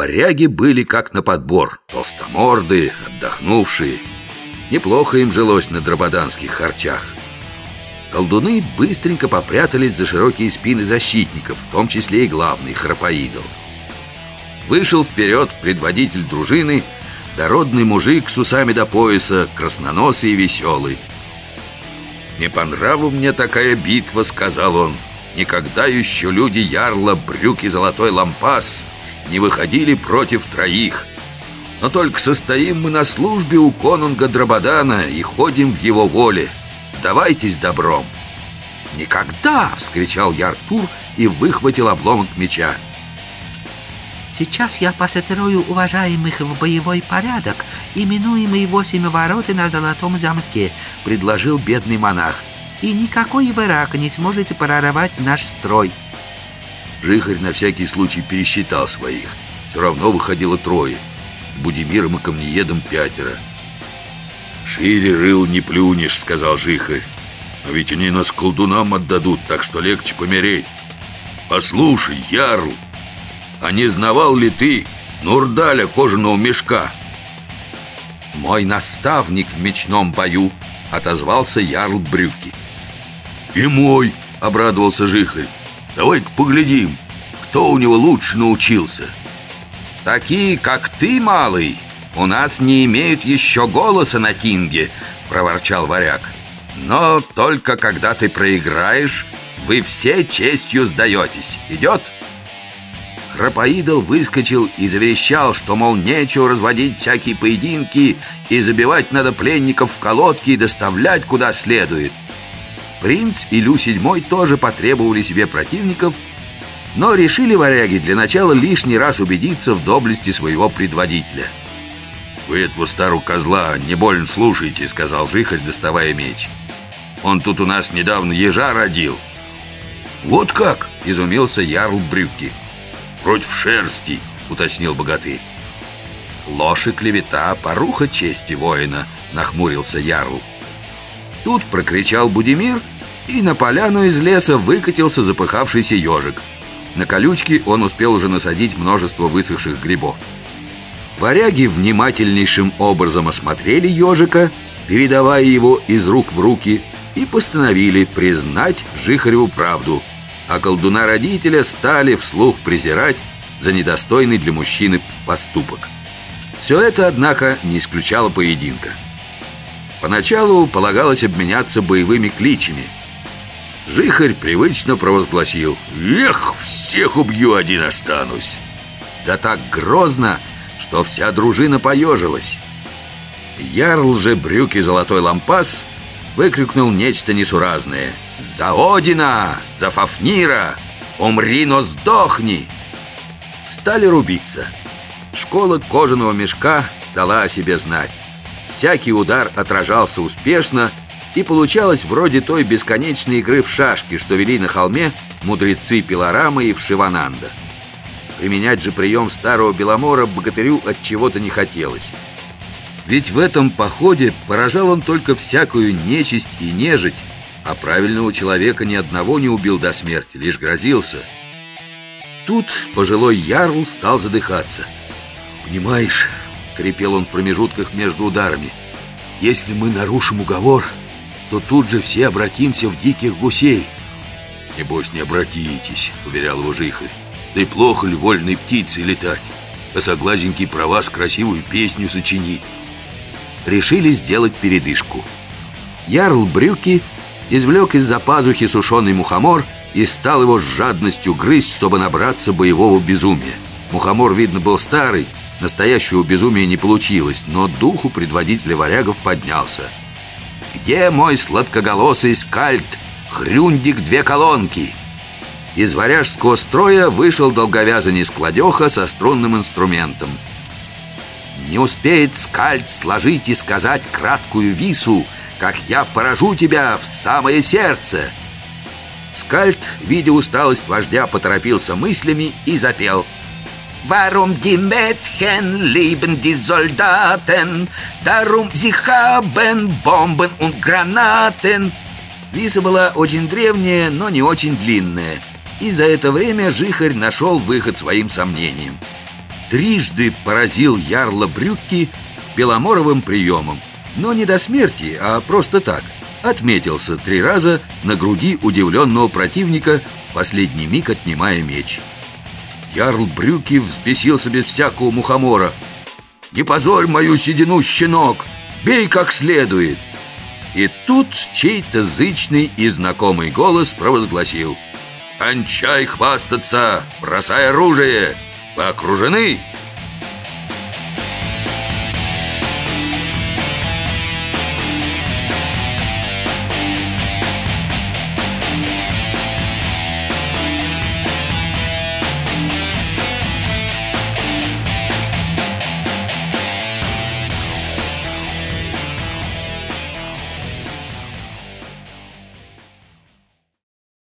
Варяги были как на подбор Толстомордые, отдохнувшие. Неплохо им жилось на драбаданских харчах. Колдуны быстренько попрятались за широкие спины защитников В том числе и главный Храпоидол. Вышел вперед предводитель дружины Дородный мужик с усами до пояса Красноносый и веселый. «Не по нраву мне такая битва», — сказал он. Никогда еще люди ярла, брюки золотой лампас Не выходили против троих Но только состоим мы на службе у конунга Драбадана И ходим в его воле Сдавайтесь добром «Никогда!» — вскричал Яртур и выхватил обломок меча Сейчас я построю уважаемых в боевой порядок, именуемый «Восемь ворот на золотом замке», — предложил бедный монах. «И никакой враг не сможет прорвать наш строй». Жихарь на всякий случай пересчитал своих. Все равно выходило трое. Будимиром и Камнеедом пятеро. «Шире рыл не плюнешь», — сказал Жихарь. «Но ведь они нас колдунам отдадут, так что легче помереть. Послушай, Ярл, а не знавал ли ты Нурдаля кожаного мешка?» «Мой наставник в мечном бою», — отозвался Ярл Брюки. «И мой», — обрадовался Жихарь. «Давай-ка поглядим, кто у него лучше научился». «Такие, как ты, малый, у нас не имеют еще голоса на Тинге», — проворчал варяг. «Но только когда ты проиграешь, вы все честью сдаетесь. Идет?» Храпоидол выскочил и заверещал, что, мол, нечего разводить всякие поединки и забивать надо пленников в колодки и доставлять куда следует. Принц и Лю седьмой тоже потребовали себе противников, но решили варяги для начала лишний раз убедиться в доблести своего предводителя. «Вы этого старого козла не больно слушайте», — сказал Жихарь, доставая меч. «Он тут у нас недавно ежа родил». «Вот как?» — изумился Ярл Брюки. «Против шерсти», — уточнил богатырь. «Ложь и клевета, поруха чести воина», — нахмурился Ярл. Тут прокричал Будимир, и на поляну из леса выкатился запыхавшийся ежик. На колючки он успел уже насадить множество высохших грибов. Варяги внимательнейшим образом осмотрели ежика, передавая его из рук в руки, и постановили признать Жихареву правду — а колдуна-родителя стали вслух презирать за недостойный для мужчины поступок. Все это, однако, не исключало поединка. Поначалу полагалось обменяться боевыми кличами. Жихарь привычно провозгласил «Эх, всех убью, один останусь!» Да так грозно, что вся дружина поежилась. Ярл же брюки золотой лампас выкрикнул нечто несуразное – за Одина! За Фафнира! Умри, но сдохни!» Стали рубиться. Школа кожаного мешка дала о себе знать. Всякий удар отражался успешно, и получалось вроде той бесконечной игры в шашки, что вели на холме мудрецы Пилорамы и Вшивананда. Применять же прием старого Беломора богатырю от чего-то не хотелось. Ведь в этом походе поражал он только всякую нечисть и нежить, а правильного человека ни одного не убил до смерти, лишь грозился. Тут пожилой Ярл стал задыхаться. «Понимаешь», — крепел он в промежутках между ударами, «если мы нарушим уговор, то тут же все обратимся в диких гусей». «Небось, не обратитесь», — уверял его Жихарь. «Да и плохо ли вольной птицей летать? Косоглазенький про вас красивую песню сочинить». Решили сделать передышку. Ярл Брюки извлек из-за пазухи сушеный мухомор и стал его с жадностью грызть, чтобы набраться боевого безумия. Мухомор, видно, был старый, настоящего безумия не получилось, но духу предводителя варягов поднялся. «Где мой сладкоголосый скальд? Хрюндик две колонки!» Из варяжского строя вышел долговязый складеха со струнным инструментом. Не успеет скальд сложить и сказать краткую вису — как я поражу тебя в самое сердце!» Скальд, видя усталость вождя, поторопился мыслями и запел Warum die Mädchen lieben die Soldaten? Darum sie haben Bomben und Granaten. Виса была очень древняя, но не очень длинная. И за это время Жихарь нашел выход своим сомнениям. трижды поразил ярла Брюкки беломоровым приемом Но не до смерти, а просто так Отметился три раза на груди удивленного противника Последний миг отнимая меч Ярл Брюки взбесился без всякого мухомора «Не позорь мою седину, щенок! Бей как следует!» И тут чей-то зычный и знакомый голос провозгласил «Кончай хвастаться! Бросай оружие! Вы окружены!